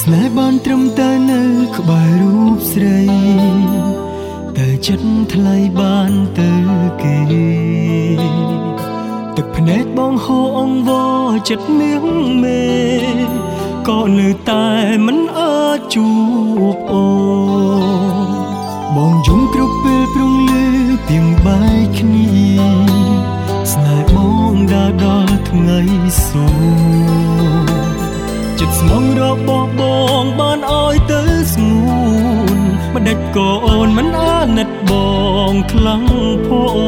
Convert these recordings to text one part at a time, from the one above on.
ក្តីស្នេហ៍បានត្រឹមតែនៅក្បែររូបស្រីតែចិត្តថ្លៃបានទៅគេទឹកភ្នែកបងហូរអង្វរចិត្តមៀងមេក៏នៅតែមិនអាចជួបអូបងយំគ្រប់ពេលព្រងលឺពីងបាយគ្នាស្នេហ៍បងដើរដល់ថ្ងៃសួរ ចិត្តស្មងរបស់បងបានឲ្យទៅស្ងួនមិនដេចក៏អូនមិនអាណិតបងខ្លាំងផង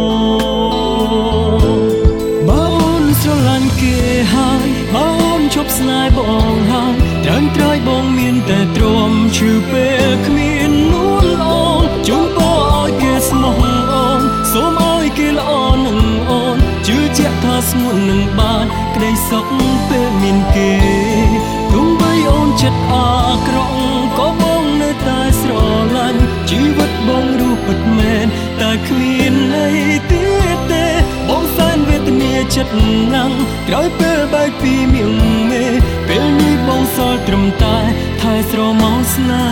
បើអូនស្រឡាញ់គេហើយបើអូនឈប់ស្នេហ៍បងហើយត្រឹមត្រយបងមានតែទ្រាំឈឺពេលគ្មាននួនអូនជូនបោឲ្យគេស្មោះអូនសូមឲ្យគេល្អនឹងអូនជឿជាក់ថាស្ងួននឹងបានក្តីសុខពេលមានគេ ចិត្តអាក្រក់ក៏បងនៅតែស្រឡាញ់ជីវិតបងរស់ពិតមែនតែគ្មានន័យទៀតទេបងសែនវេទនាចិត្តណាំងក្រោយពេលបែកពីមៀងមេពេលនេះបងសល់ត្រឹមតែថែស្រមោលស្នេហ៍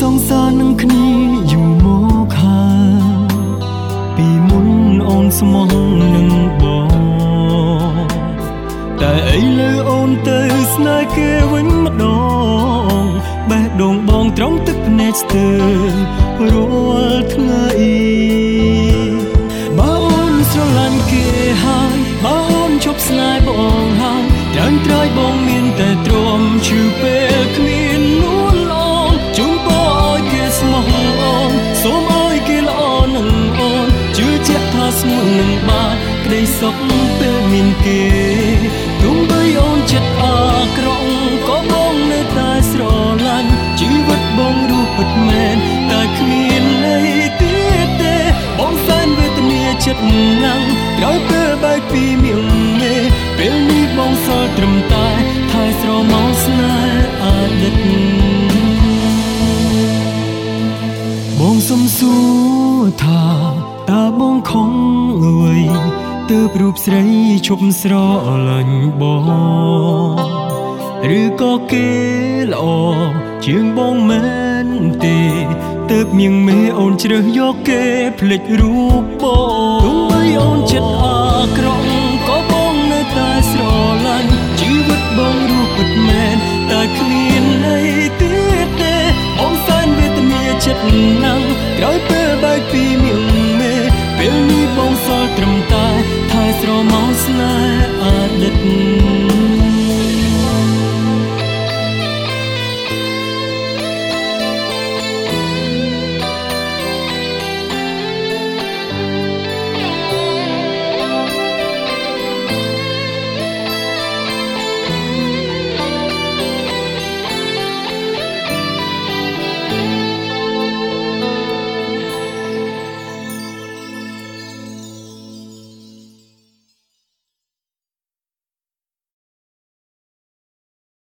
សងសារនឹងគ្នាយូរមកហើយពីមុនអូនស្មោះនឹងបងតែឥឡូវអូនទៅស្នេហ៍គេវិញម្ដងបេះដូងបងត្រង់ទឹកភ្នែកស្ទើររាល់ថ្ងៃបើអូនស្រឡាញ់គេហើយបើអូនជប់ស្នេហ៍បងហើយត្រឹមត្រយបងមានតែទ្រាំឈឺពេលគ្មាននួ សុខពេលមានគេទោះបីអូនចិត្តអាក្រក់ក៏បងនៅតែស្រឡាញ់ជីវិតបងរស់ពិតមែនតែគ្មានន័យទៀតទេបងសែនវេទនាចិត្តណាំងក្រោយពេលបែកពីមៀងមេពេលនេះបងសល់ត្រឹមតែថែស្រមោលស្នេហ៍អតីតបងសុំសួរថាតើបងខំអ្វី ទើបរូបស្រីឈប់ស្រលាញ់បងឬក៏គេល្អជាងបងមែនទេទើបមៀងមេអូនជ្រើសយកគេភ្លេចរូបបងទោះបីអូនចិត្ត